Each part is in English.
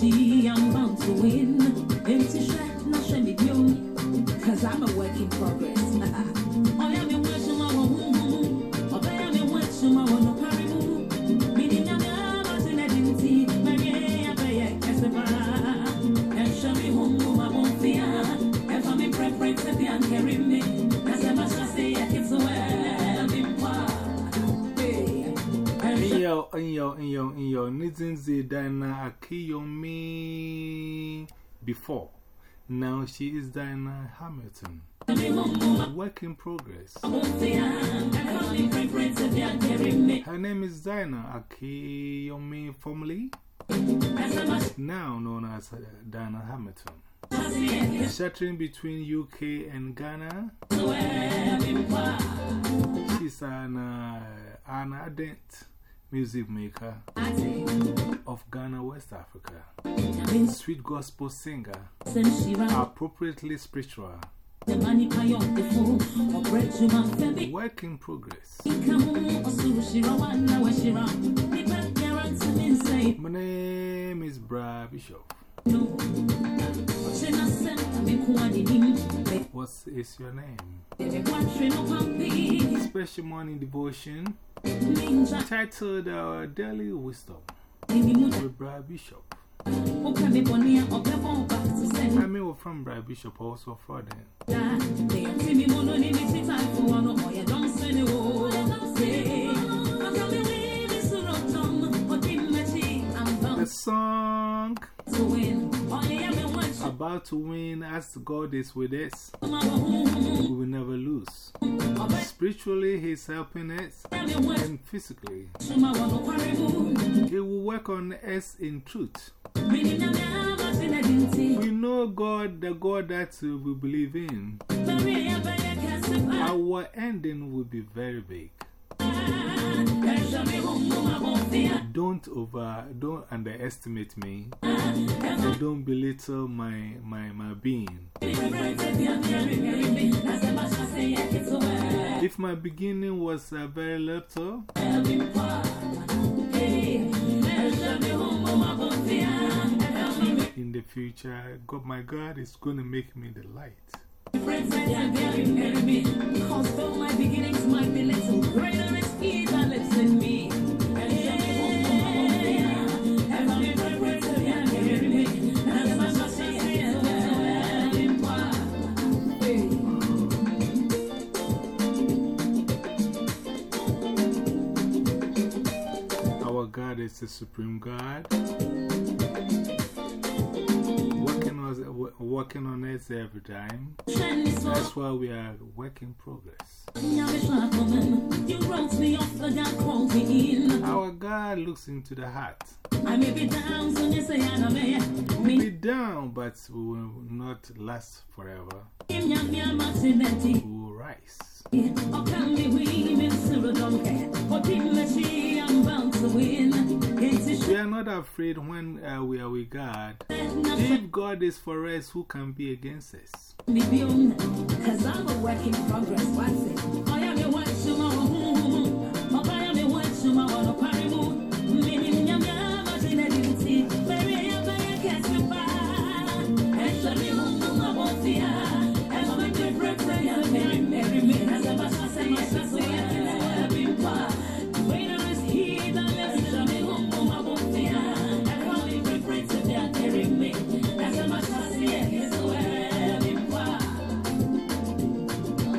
I'm bound to win. Empty shot, not shame it, you. Cause I'm a work in progress. Iyo, iyo, Nizinzi Diana Akiyomi before. Now she is Diana Hamilton. Work in progress. Her name is Diana Akiyomi, formerly now known as Diana Hamilton. Shattering between UK and Ghana. She's an, uh, an ardent music maker of Ghana, West Africa. Sweet gospel singer, appropriately spiritual. Work in progress. My name is Bra Bishop. What is your name? Special morning devotion titled Our Daily Wisdom with Bra Bishop. I mean, from Bra Bishop, also for them. The song about to win as God is with us, we will never lose. Spiritually, He's helping us, and physically, He will work on us in truth. We know God, the God that we believe in. Our ending will be very big. Don't over, don't underestimate me. Don't belittle my, my, my being. If my beginning was uh, very little, in the future, God, my God is going to make me the light. Friends my beginnings might is the supreme God. Working on, working on us every time. That's why we are work in progress. Our God looks into the heart. I may be down, be down, but we will not last forever. We will rise. Are not afraid when uh, we are with God. If God is for us, who can be against us?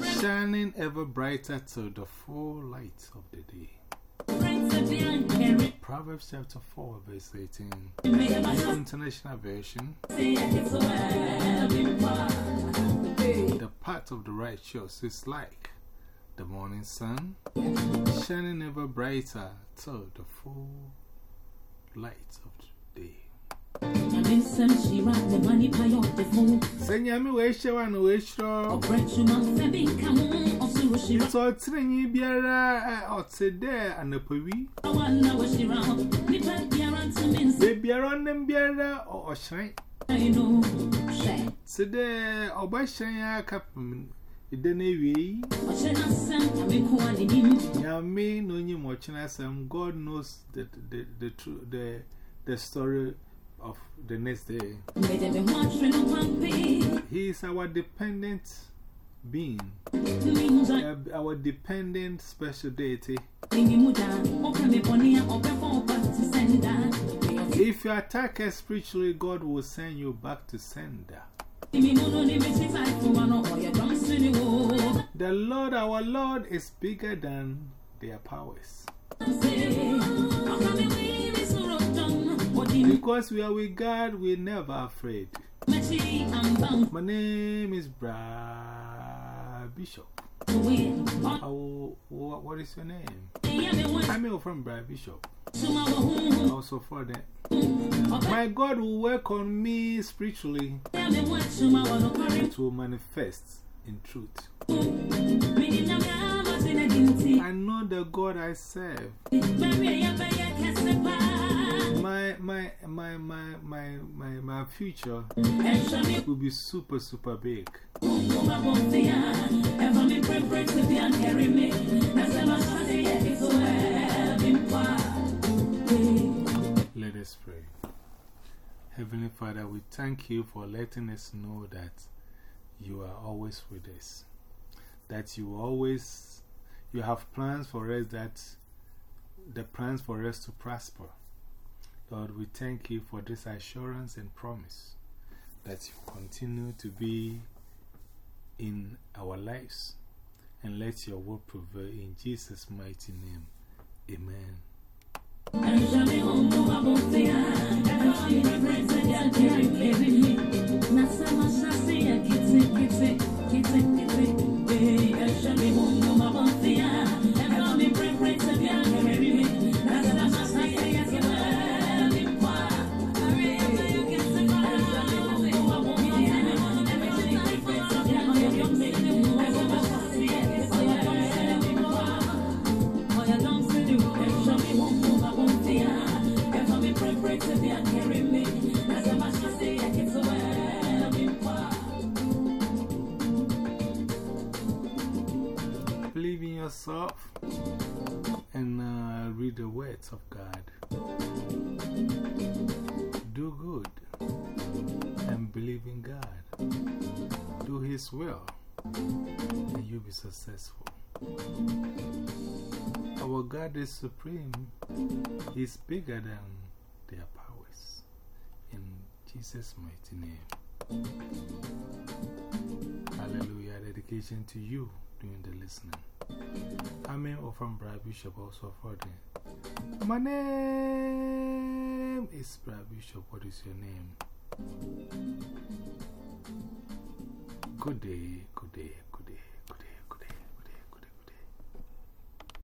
shining ever brighter till the full light of the day. Proverbs chapter 4, verse 18. International version. The path of the righteous is like the morning sun, shining ever brighter till the full light of the day. Senyami we shewa no we shro. So trinyi biara eh, oh, otede anapawi. Be biara nem biara ohshan. Sede obashan ya kapim. Idene wi. Yami no nyim ochena sam um, God knows the the the the, the story of the next day. He is our dependent being. Uh, our dependent special deity. If you attack us spiritually God will send you back to sender. The Lord, our Lord, is bigger than their powers. Because we are with God, we're never afraid. My name is Bra Bishop. Oh, what is your name? I'm from Bra Bishop. Also, for that. My God will work on me spiritually to manifest in truth. I know the God I serve. My, my, my, my, my, my, my future will be super, super big. Let us pray. Heavenly Father, we thank you for letting us know that you are always with us. That you always, you have plans for us that, the plans for us to prosper. Lord, we thank you for this assurance and promise that you continue to be in our lives and let your word prevail in Jesus' mighty name. Amen. And uh, read the words of God. Do good and believe in God. Do His will and you'll be successful. Our God is supreme, He's bigger than their powers. In Jesus' mighty name. Hallelujah. Dedication to you doing the listening. I'm from Bra Bishop also for them. My name is Bra Bishop. What is your name? Good day, good day.